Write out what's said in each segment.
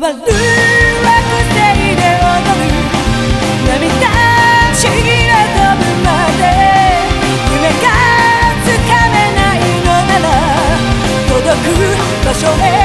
回る惑星で踊る涙ちぎれ飛ぶまで夢がつかめないのなら届く場所へ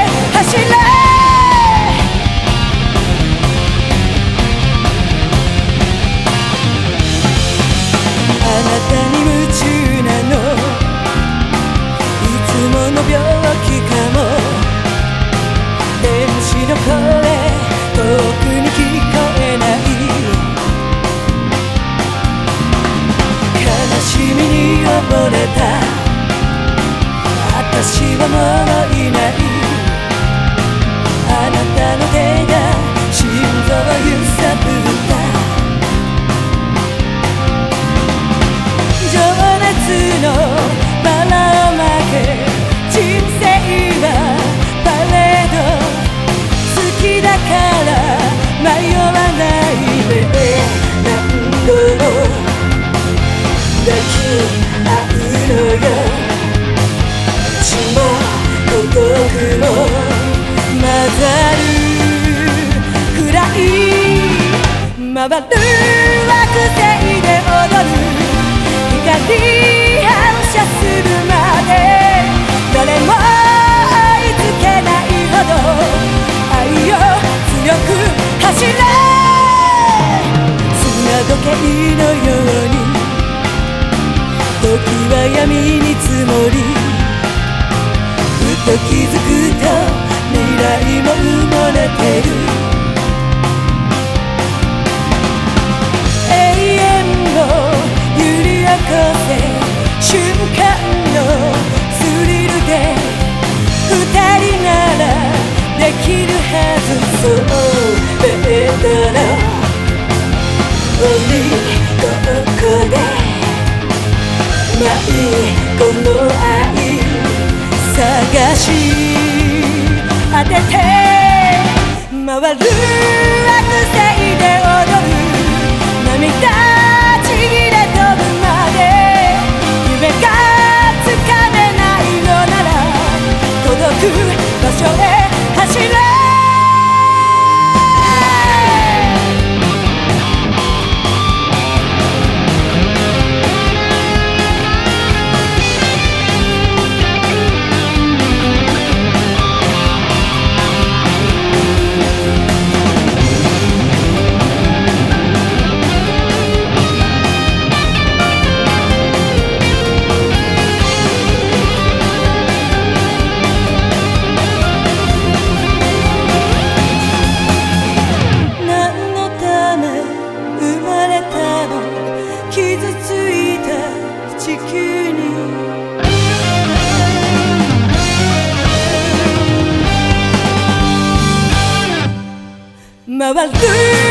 溺れた。私はもういない。回る惑星で踊る光反射するまで誰も追いつけないほど愛を強く走れ砂時計のように時は闇に積もりふと気づくでるはずそう出たら鬼ここでないこの愛探し当てて回る惑星で踊る涙ちぎれ飛ぶまで夢がつかめないのなら届く場所へ回る